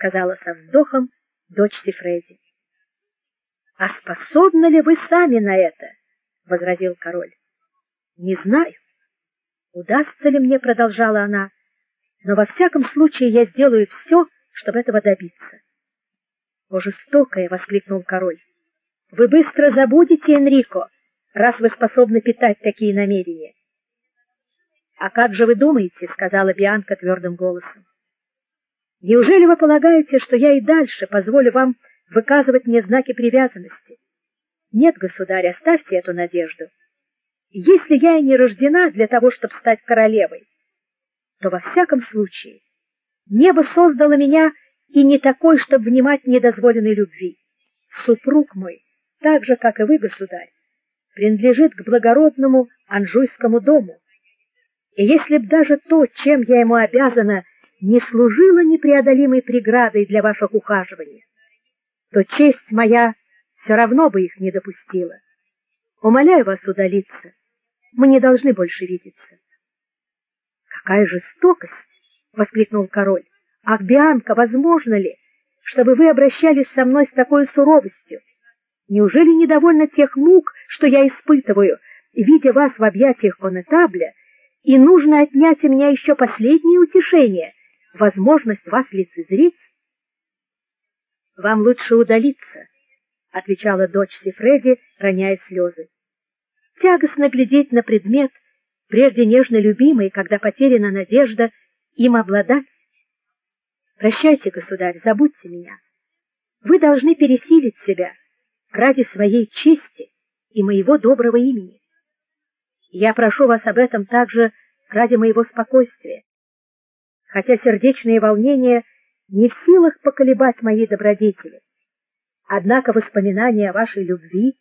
сказала со вздохом дочь Сифреди. А способны ли вы сами на это? возразил король. Не знаю. Удастся ли мне, продолжала она, но во всяком случае я сделаю все, чтобы этого добиться. О жестокое, воскликнул король. Вы быстро забудете Энрико, раз вы способны питать такие намерения. А как же вы думаете, сказала Бианка твердым голосом. Неужели вы полагаете, что я и дальше позволю вам выказывать мне знаки привязанности? Нет, государь, оставьте эту надежду. Если я и не рождена для того, чтобы стать королевой, то во всяком случае небо создало меня и не такой, чтобы внимать недозволенной любви. Супруг мой, так же как и вы, государь, принадлежит к благородному Анжуйскому дому. И если б даже то, чем я ему обязана, не служило непреодолимой преградой для ваших ухаживаний, то честь моя все равно бы их не допустила. Умоляю вас удалиться. Мы не должны больше видеться. Какая жестокость, воскликнул король. Ах, Бианка, возможно ли, чтобы вы обращались со мной с такой суровостью? Неужели недовольно тех мук, что я испытываю, видя вас в объятиях конетабля, и нужно отнять у меня еще последнее утешение, возможность вас лицезреть? Вам лучше удалиться, отвечала дочь Сифреди, роняя слезы. Тягостно глядеть на предмет, прежде нежно любимый, когда потеряна надежда им обладать. Прощайте, государь, забудьте меня. Вы должны пересилить себя ради своей чести и моего доброго имени. Я прошу вас об этом также ради моего спокойствия. Хотя сердечные волнения не в силах поколебать мои добродетели. Однако воспоминание о вашей любви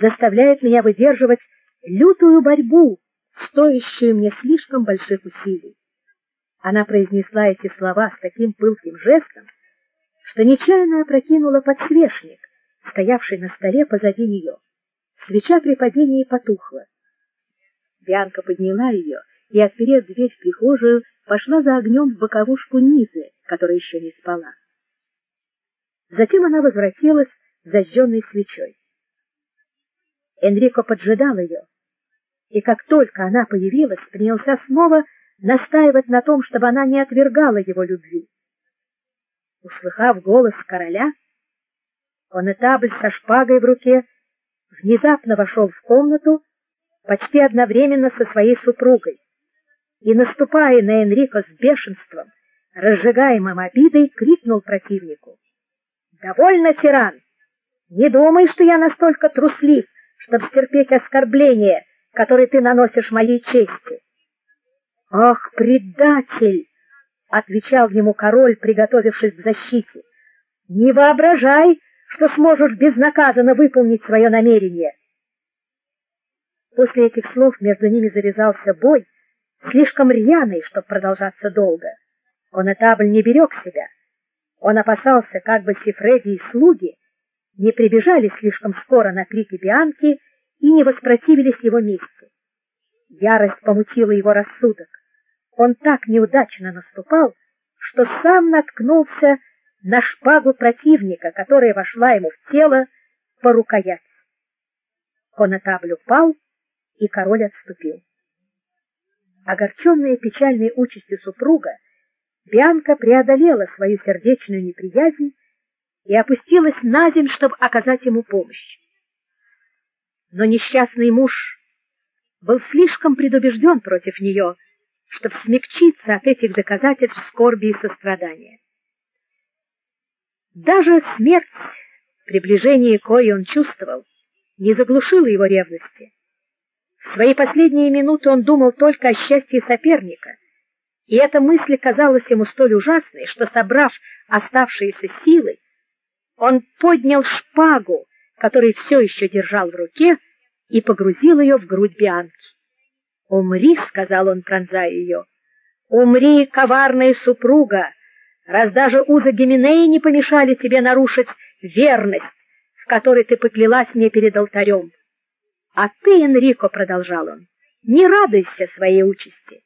заставляет меня выдерживать лютую борьбу, стоящую мне слишком больших усилий. Она произнесла эти слова с таким пылким жестом, что нечаянно опрокинула подсвечник, стоявший на столе позади нее. Свеча при падении потухла. Бианка подняла ее и, отперев дверь в прихожую, пошла за огнем в боковушку Низы, которая еще не спала. Затем она возвратилась с зажженной свечой. Энрико поджидал ее, и как только она появилась, принялся снова настаивать на том, чтобы она не отвергала его любви. Услыхав голос короля, конетабль со шпагой в руке внезапно вошел в комнату почти одновременно со своей супругой и, наступая на Энрико с бешенством, разжигаемым обидой, крикнул противнику. «Довольно, тиран! Не думай, что я настолько труслив, чтобы стерпеть оскорбление, которое ты наносишь моей чести!» «Ах, предатель!» — отвечал ему король, приготовившись к защите. «Не воображай, что сможешь безнаказанно выполнить свое намерение!» После этих слов между ними завязался бой, слишком рьяный, чтобы продолжаться долго. Конетабль не берег себя. Он опасался, как бы Сифреди и слуги не прибежали слишком скоро на крики Бианки и не воспротивились его мести. Ярость помутила его рассудок. Он так неудачно наступал, что сам наткнулся на шпагу противника, которая вошла ему в тело по рукоять. Конетабль упал, и король отступил. Огорченная печальной участью супруга, Бианка преодолела свою сердечную неприязнь и опустилась на землю, чтобы оказать ему помощь. Но несчастный муж был слишком предубежден против нее, чтобы смягчиться от этих доказательств скорби и сострадания. Даже смерть, приближение кое он чувствовал, не заглушила его ревности. В свои последние минуты он думал только о счастье соперника, и эта мысль казалась ему столь ужасной, что, собрав оставшиеся силы, он поднял шпагу, которую все еще держал в руке, и погрузил ее в грудь Бианки. "Умри", сказал он, пронзая ее. "Умри, коварная супруга, раз даже узы Гименеи не помешали тебе нарушить верность, в которой ты поклялась мне перед алтарем. А ты, Энрико, продолжал он, не радуйся своей участи.